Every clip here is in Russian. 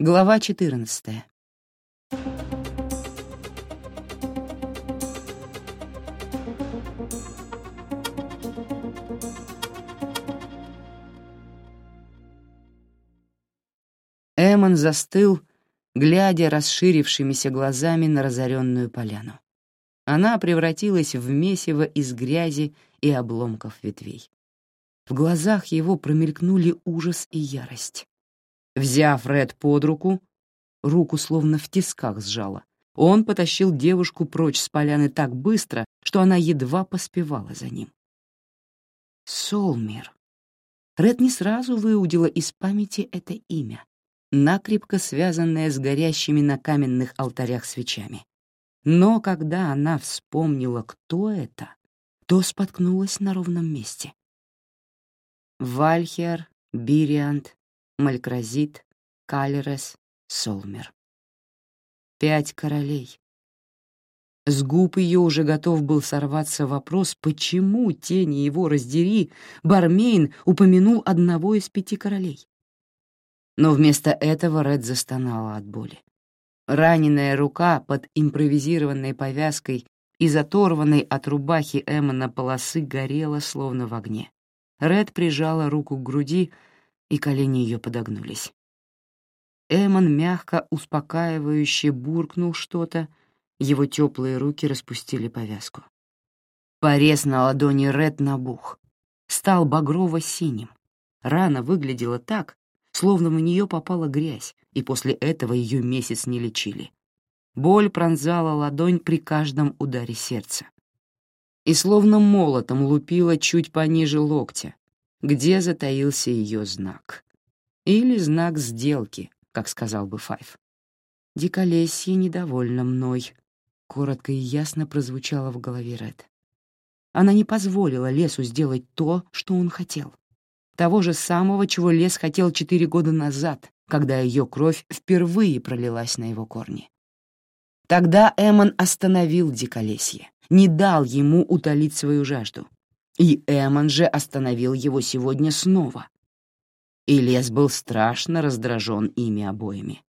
Глава 14. Эмон застыл, глядя расширившимися глазами на разоренную поляну. Она превратилась в месиво из грязи и обломков ветвей. В глазах его промелькнули ужас и ярость. Взяв Ред под руку, руку словно в тисках сжала, он потащил девушку прочь с поляны так быстро, что она едва поспевала за ним. Солмир. Ред не сразу выудила из памяти это имя, накрепко связанное с горящими на каменных алтарях свечами. Но когда она вспомнила, кто это, то споткнулась на ровном месте. Вальхер, Бириант, Малькразит, Калерес, Солмер. Пять королей. С губ ее уже готов был сорваться вопрос, почему, тени его раздери, Бармейн упомянул одного из пяти королей. Но вместо этого Ред застонала от боли. Раненая рука под импровизированной повязкой из оторванной от рубахи Эммона полосы горела словно в огне. Ред прижала руку к груди, и колени ее подогнулись. Эммон мягко, успокаивающе буркнул что-то, его теплые руки распустили повязку. Порез на ладони Ред набух, стал багрово-синим. Рана выглядела так, словно в нее попала грязь, и после этого ее месяц не лечили. Боль пронзала ладонь при каждом ударе сердца. И словно молотом лупила чуть пониже локтя, где затаился ее знак. Или знак сделки, как сказал бы Файв. «Диколесье недовольна мной», — коротко и ясно прозвучало в голове Ред. Она не позволила лесу сделать то, что он хотел того же самого, чего лес хотел четыре года назад, когда ее кровь впервые пролилась на его корни. Тогда Эмон остановил диколесье, не дал ему утолить свою жажду. И Эмон же остановил его сегодня снова. И лес был страшно раздражен ими обоими.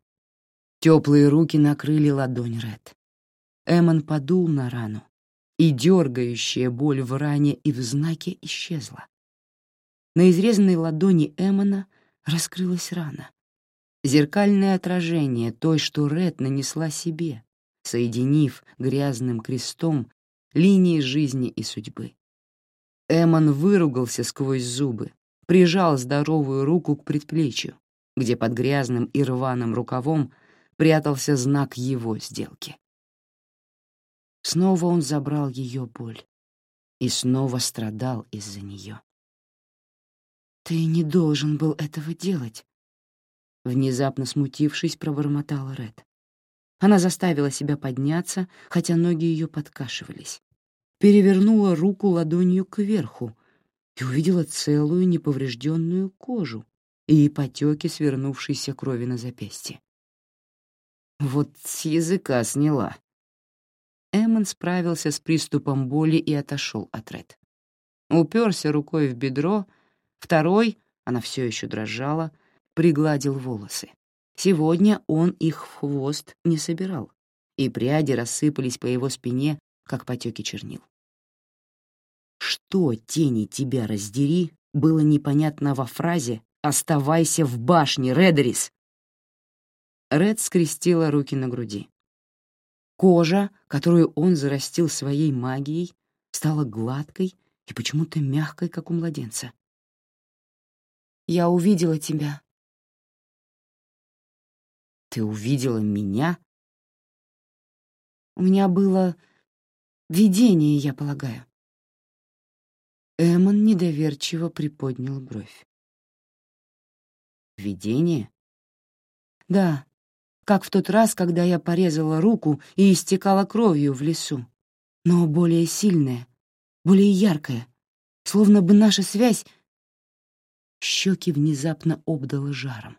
Теплые руки накрыли ладонь Ред. Эмон подул на рану, и дергающая боль в ране и в знаке исчезла. На изрезанной ладони Эмона раскрылась рана. Зеркальное отражение той, что Ред нанесла себе, соединив грязным крестом линии жизни и судьбы. Эмон выругался сквозь зубы, прижал здоровую руку к предплечью, где под грязным и рваным рукавом прятался знак его сделки. Снова он забрал ее боль и снова страдал из-за нее. «Ты не должен был этого делать», — внезапно смутившись, пробормотала Ред. Она заставила себя подняться, хотя ноги ее подкашивались. Перевернула руку ладонью кверху и увидела целую неповрежденную кожу и потеки свернувшейся крови на запястье. Вот с языка сняла. Эммон справился с приступом боли и отошел от Ред. Уперся рукой в бедро — Второй, она все еще дрожала, пригладил волосы. Сегодня он их в хвост не собирал, и пряди рассыпались по его спине, как потеки чернил. Что, тени тебя раздери, было непонятно во фразе «Оставайся в башне, Редерис!» Ред скрестила руки на груди. Кожа, которую он зарастил своей магией, стала гладкой и почему-то мягкой, как у младенца. Я увидела тебя. Ты увидела меня? У меня было видение, я полагаю. Эмон недоверчиво приподнял бровь. Видение? Да, как в тот раз, когда я порезала руку и истекала кровью в лесу, но более сильная, более яркая, словно бы наша связь Щеки внезапно обдало жаром.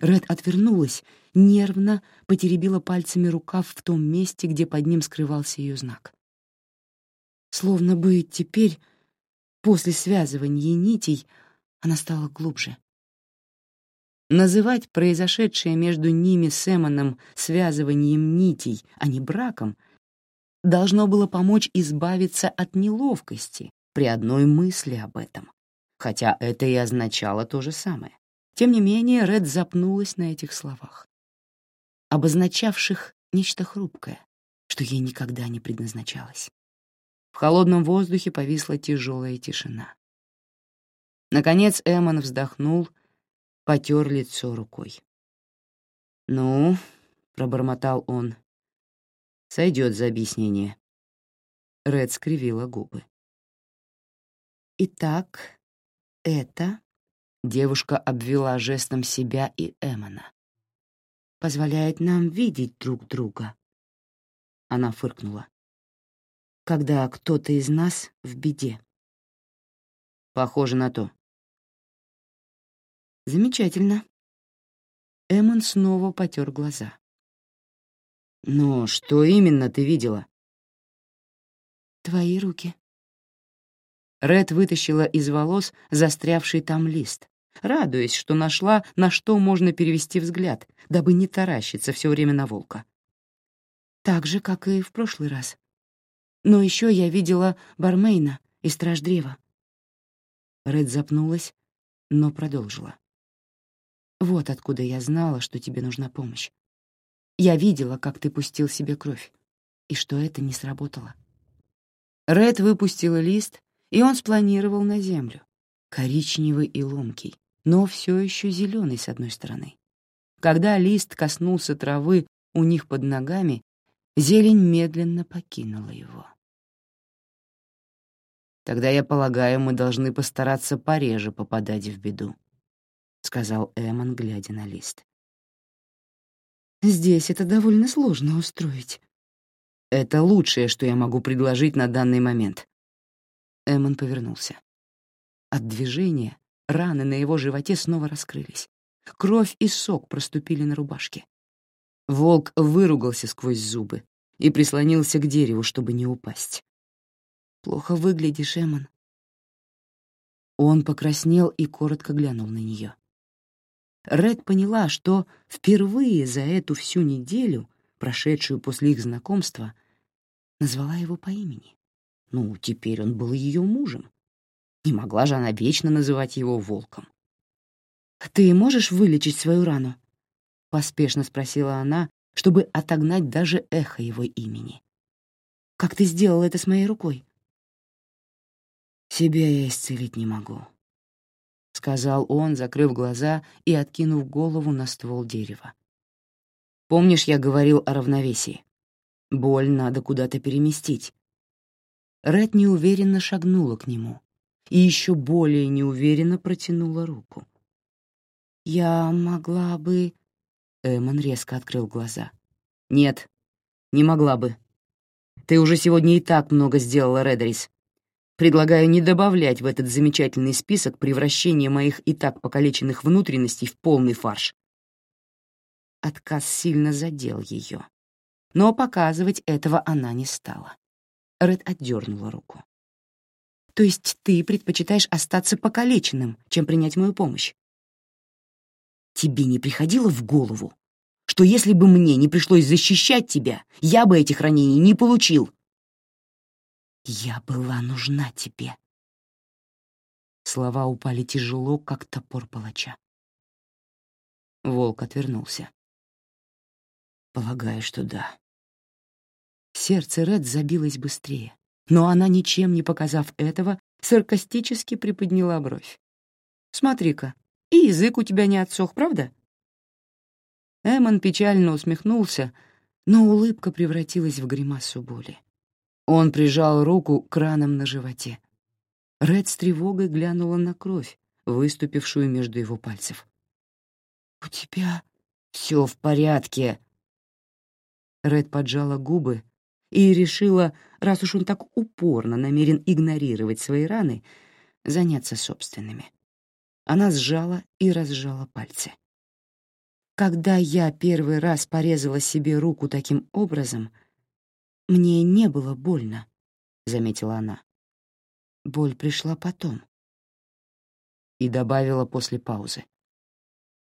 Ред отвернулась, нервно потеребила пальцами рукав в том месте, где под ним скрывался ее знак. Словно бы теперь, после связывания нитей, она стала глубже. Называть произошедшее между ними с Эмоном связыванием нитей, а не браком, должно было помочь избавиться от неловкости при одной мысли об этом, хотя это и означало то же самое. Тем не менее, Ред запнулась на этих словах, обозначавших нечто хрупкое, что ей никогда не предназначалось. В холодном воздухе повисла тяжелая тишина. Наконец Эммон вздохнул, потер лицо рукой. «Ну», — пробормотал он, — «сойдет за объяснение». Ред скривила губы. «Итак, это Девушка обвела жестом себя и Эмона. «Позволяет нам видеть друг друга». Она фыркнула. «Когда кто-то из нас в беде». «Похоже на то». «Замечательно». Эмон снова потер глаза. «Но что именно ты видела?» «Твои руки», Ред вытащила из волос застрявший там лист, радуясь, что нашла, на что можно перевести взгляд, дабы не таращиться все время на волка. Так же, как и в прошлый раз. Но еще я видела бармейна и страж древа. Ред запнулась, но продолжила. Вот откуда я знала, что тебе нужна помощь. Я видела, как ты пустил себе кровь, и что это не сработало. Ред выпустила лист и он спланировал на землю, коричневый и ломкий, но все еще зеленый с одной стороны. Когда лист коснулся травы у них под ногами, зелень медленно покинула его. «Тогда, я полагаю, мы должны постараться пореже попадать в беду», — сказал Эммон, глядя на лист. «Здесь это довольно сложно устроить». «Это лучшее, что я могу предложить на данный момент», Эммон повернулся. От движения раны на его животе снова раскрылись. Кровь и сок проступили на рубашке. Волк выругался сквозь зубы и прислонился к дереву, чтобы не упасть. «Плохо выглядишь, Эммон». Он покраснел и коротко глянул на нее. Ред поняла, что впервые за эту всю неделю, прошедшую после их знакомства, назвала его по имени. Ну, теперь он был ее мужем. Не могла же она вечно называть его волком. «Ты можешь вылечить свою рану?» — поспешно спросила она, чтобы отогнать даже эхо его имени. «Как ты сделал это с моей рукой?» «Себя я исцелить не могу», — сказал он, закрыв глаза и откинув голову на ствол дерева. «Помнишь, я говорил о равновесии? Боль надо куда-то переместить, Ред неуверенно шагнула к нему и еще более неуверенно протянула руку. «Я могла бы...» Эмон резко открыл глаза. «Нет, не могла бы. Ты уже сегодня и так много сделала, Редерис. Предлагаю не добавлять в этот замечательный список превращение моих и так покалеченных внутренностей в полный фарш». Отказ сильно задел ее, но показывать этого она не стала. Ред отдернула руку. «То есть ты предпочитаешь остаться покалеченным, чем принять мою помощь?» «Тебе не приходило в голову, что если бы мне не пришлось защищать тебя, я бы этих ранений не получил?» «Я была нужна тебе». Слова упали тяжело, как топор палача. Волк отвернулся. «Полагаю, что да». Сердце Ред забилось быстрее, но она, ничем не показав этого, саркастически приподняла бровь. «Смотри-ка, и язык у тебя не отсох, правда?» Эммон печально усмехнулся, но улыбка превратилась в гримасу боли. Он прижал руку к ранам на животе. Ред с тревогой глянула на кровь, выступившую между его пальцев. «У тебя все в порядке». Ред поджала губы, и решила, раз уж он так упорно намерен игнорировать свои раны, заняться собственными. Она сжала и разжала пальцы. Когда я первый раз порезала себе руку таким образом, мне не было больно, — заметила она. Боль пришла потом. И добавила после паузы.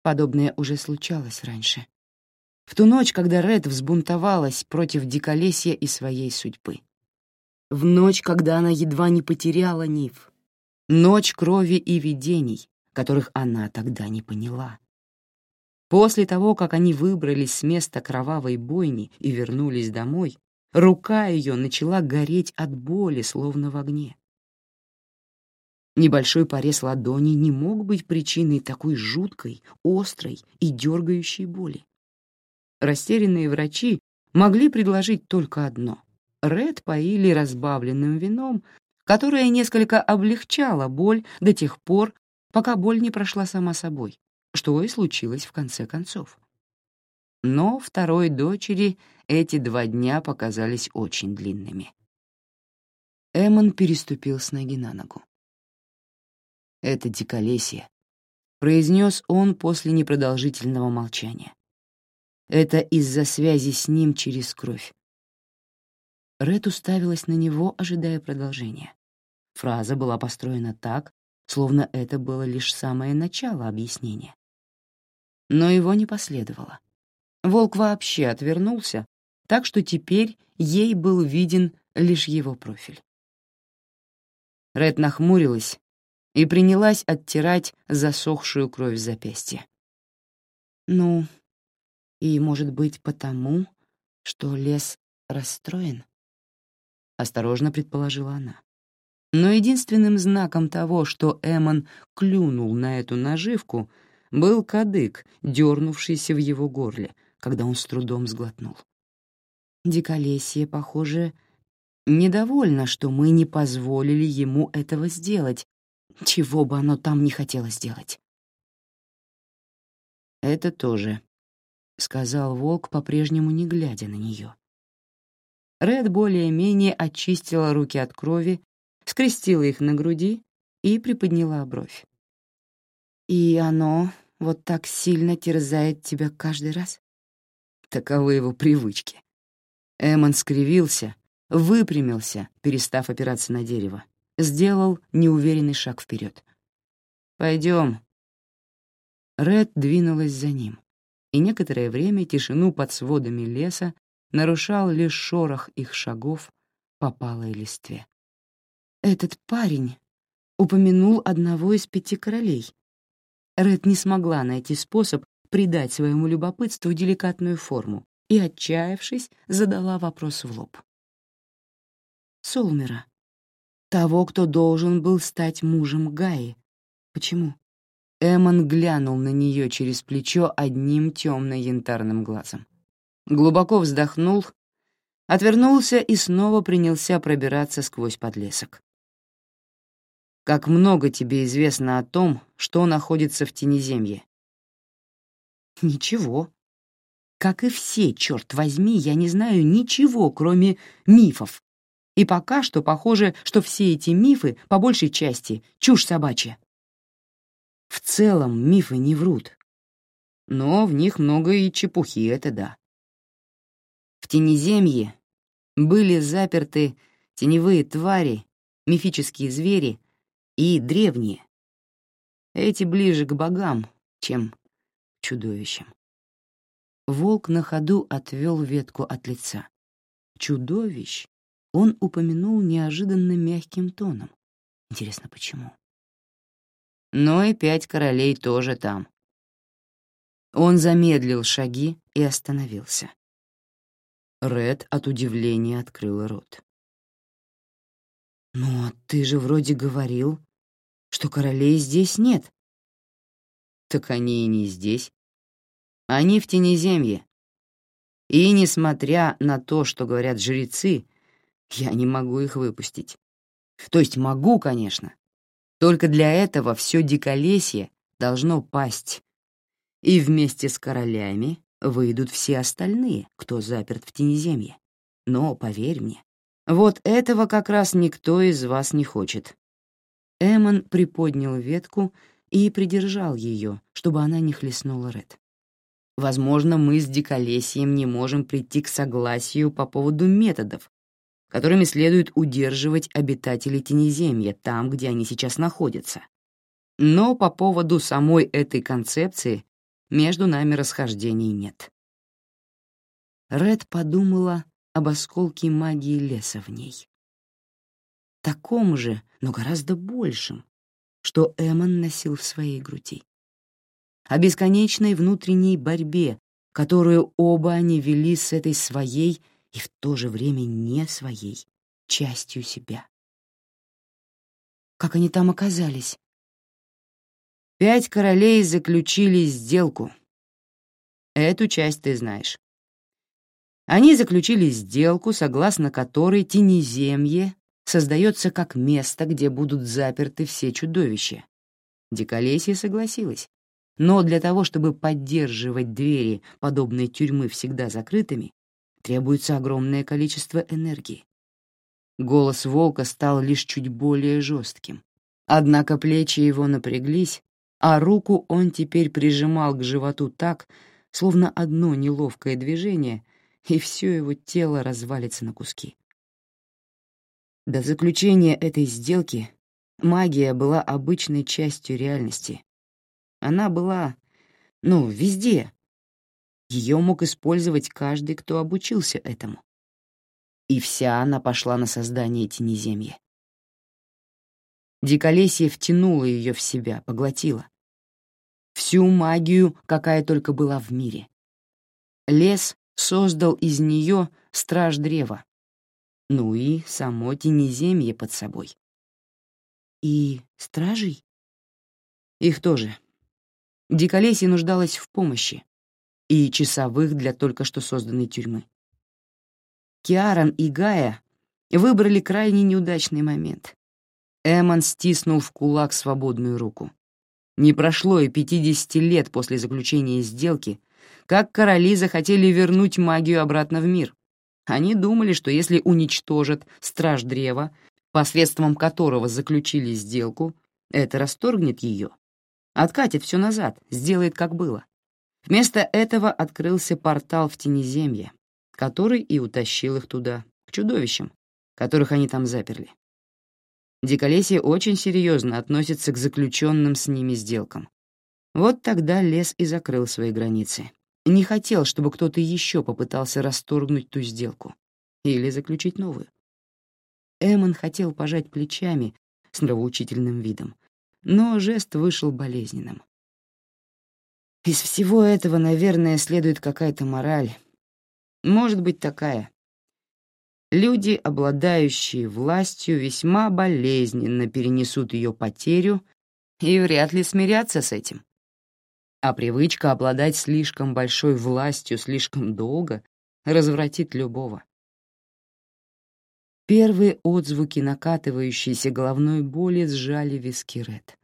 Подобное уже случалось раньше. В ту ночь, когда Ред взбунтовалась против диколесья и своей судьбы. В ночь, когда она едва не потеряла Нив. Ночь крови и видений, которых она тогда не поняла. После того, как они выбрались с места кровавой бойни и вернулись домой, рука ее начала гореть от боли, словно в огне. Небольшой порез ладони не мог быть причиной такой жуткой, острой и дергающей боли. Растерянные врачи могли предложить только одно. Ред поили разбавленным вином, которое несколько облегчало боль до тех пор, пока боль не прошла сама собой, что и случилось в конце концов. Но второй дочери эти два дня показались очень длинными. Эммон переступил с ноги на ногу это диколесье», — произнес он после непродолжительного молчания. «Это из-за связи с ним через кровь». Ред уставилась на него, ожидая продолжения. Фраза была построена так, словно это было лишь самое начало объяснения. Но его не последовало. Волк вообще отвернулся, так что теперь ей был виден лишь его профиль. Ред нахмурилась и принялась оттирать засохшую кровь запястья. «Ну, и, может быть, потому, что лес расстроен?» — осторожно предположила она. Но единственным знаком того, что Эмон клюнул на эту наживку, был кадык, дернувшийся в его горле, когда он с трудом сглотнул. Диколесье, похоже, недовольно, что мы не позволили ему этого сделать, чего бы оно там не хотело сделать. «Это тоже», — сказал волк, по-прежнему не глядя на нее. Ред более-менее очистила руки от крови, скрестила их на груди и приподняла бровь. «И оно вот так сильно терзает тебя каждый раз?» Таковы его привычки. Эммон скривился, выпрямился, перестав опираться на дерево, сделал неуверенный шаг вперед. «Пойдем». Ред двинулась за ним, и некоторое время тишину под сводами леса нарушал лишь шорох их шагов по палой листве. «Этот парень упомянул одного из пяти королей». Ред не смогла найти способ придать своему любопытству деликатную форму и, отчаявшись, задала вопрос в лоб. «Солмера, того, кто должен был стать мужем Гаи. Почему? Эмон глянул на нее через плечо одним темно-янтарным глазом. Глубоко вздохнул, отвернулся и снова принялся пробираться сквозь подлесок. «Как много тебе известно о том, что находится в Тенеземье?» «Ничего. Как и все, черт возьми, я не знаю ничего, кроме мифов, и пока что похоже, что все эти мифы, по большей части, чушь собачья. В целом мифы не врут. Но в них много и чепухи, это да. В Тенеземье были заперты теневые твари, мифические звери и древние. Эти ближе к богам, чем к чудовищам. Волк на ходу отвел ветку от лица. Чудовищ он упомянул неожиданно мягким тоном. Интересно, почему? Но и пять королей тоже там. Он замедлил шаги и остановился. Ред от удивления открыл рот. «Ну, а ты же вроде говорил, что королей здесь нет». «Так они и не здесь. Они в Тенеземье. И, несмотря на то, что говорят жрецы, я не могу их выпустить. То есть могу, конечно. Только для этого все диколесье должно пасть. И вместе с королями выйдут все остальные, кто заперт в тенеземье. Но, поверь мне, вот этого как раз никто из вас не хочет. Эмон приподнял ветку и придержал ее, чтобы она не хлестнула Ред. Возможно, мы с Диколесьем не можем прийти к согласию по поводу методов, которыми следует удерживать обитателей Тенеземья там, где они сейчас находятся. Но по поводу самой этой концепции между нами расхождений нет. Ред подумала об осколке магии леса в ней. Таком же, но гораздо большем, что Эмон носил в своей груди. О бесконечной внутренней борьбе, которую оба они вели с этой своей и в то же время не своей частью себя. Как они там оказались? Пять королей заключили сделку. Эту часть ты знаешь. Они заключили сделку, согласно которой Тенеземье создается как место, где будут заперты все чудовища. Диколесье согласилась. Но для того, чтобы поддерживать двери подобной тюрьмы всегда закрытыми, требуется огромное количество энергии. Голос волка стал лишь чуть более жестким. Однако плечи его напряглись, а руку он теперь прижимал к животу так, словно одно неловкое движение, и все его тело развалится на куски. До заключения этой сделки магия была обычной частью реальности. Она была, ну, везде. Ее мог использовать каждый, кто обучился этому. И вся она пошла на создание тенеземья. Диколесье втянуло ее в себя, поглотило. Всю магию, какая только была в мире. Лес создал из нее страж древа, ну и само тенеземье под собой. И стражей? Их тоже. Диколесье нуждалась в помощи и часовых для только что созданной тюрьмы. Киаран и Гая выбрали крайне неудачный момент. Эмон стиснул в кулак свободную руку. Не прошло и пятидесяти лет после заключения сделки, как короли захотели вернуть магию обратно в мир. Они думали, что если уничтожат страж древа, посредством которого заключили сделку, это расторгнет ее, откатит все назад, сделает как было. Вместо этого открылся портал в Тенеземье, который и утащил их туда, к чудовищам, которых они там заперли. Диколесье очень серьезно относится к заключенным с ними сделкам. Вот тогда лес и закрыл свои границы, не хотел, чтобы кто-то еще попытался расторгнуть ту сделку или заключить новую. Эмон хотел пожать плечами с нравоучительным видом, но жест вышел болезненным. Из всего этого, наверное, следует какая-то мораль. Может быть, такая. Люди, обладающие властью, весьма болезненно перенесут ее потерю и вряд ли смирятся с этим а привычка обладать слишком большой властью слишком долго развратит любого. Первые отзвуки накатывающейся головной боли сжали виски Ред.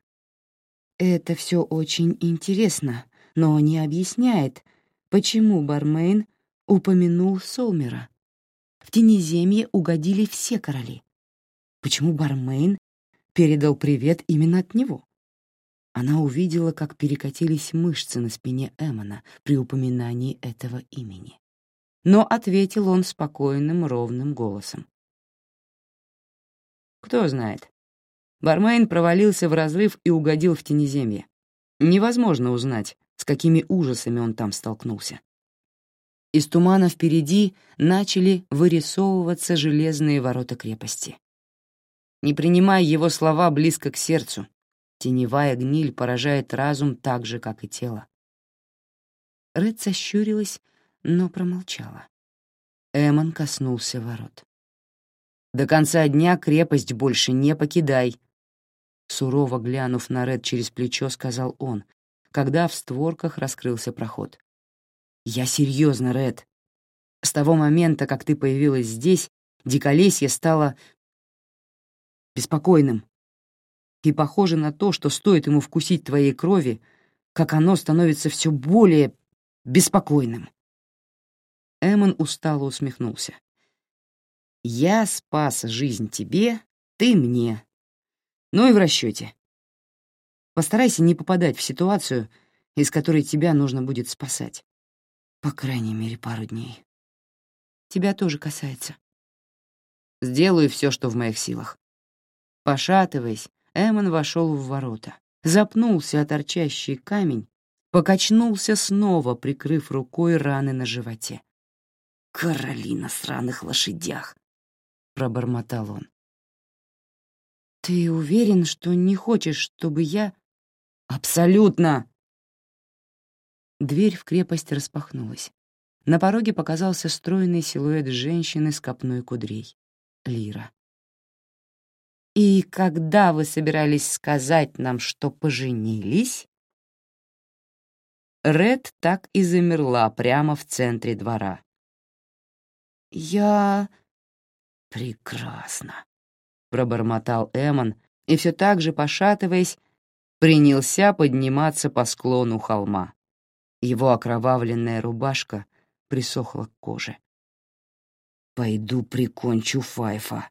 Это все очень интересно, но не объясняет, почему Бармейн упомянул Солмера. В Тенеземье угодили все короли. Почему Бармейн передал привет именно от него? Она увидела, как перекатились мышцы на спине Эмона при упоминании этого имени. Но ответил он спокойным, ровным голосом. «Кто знает. Бармейн провалился в разрыв и угодил в тенеземье. Невозможно узнать, с какими ужасами он там столкнулся. Из тумана впереди начали вырисовываться железные ворота крепости. Не принимая его слова близко к сердцу, Теневая гниль поражает разум так же, как и тело. Ред сощурилась, но промолчала. Эмон коснулся ворот. «До конца дня крепость больше не покидай», сурово глянув на Ред через плечо, сказал он, когда в створках раскрылся проход. «Я серьезно, Ред. С того момента, как ты появилась здесь, диколесье стало беспокойным и похоже на то, что стоит ему вкусить твоей крови, как оно становится все более беспокойным. Эмон устало усмехнулся. «Я спас жизнь тебе, ты мне. Ну и в расчете. Постарайся не попадать в ситуацию, из которой тебя нужно будет спасать. По крайней мере, пару дней. Тебя тоже касается. Сделаю все, что в моих силах. Пошатываясь, Эмон вошел в ворота, запнулся о торчащий камень, покачнулся снова, прикрыв рукой раны на животе. «Короли на сраных лошадях!» — пробормотал он. «Ты уверен, что не хочешь, чтобы я...» «Абсолютно!» Дверь в крепость распахнулась. На пороге показался стройный силуэт женщины с копной кудрей. Лира. «И когда вы собирались сказать нам, что поженились?» Ред так и замерла прямо в центре двора. «Я...» «Прекрасно», — пробормотал Эмон и все так же, пошатываясь, принялся подниматься по склону холма. Его окровавленная рубашка присохла к коже. «Пойду прикончу Файфа»,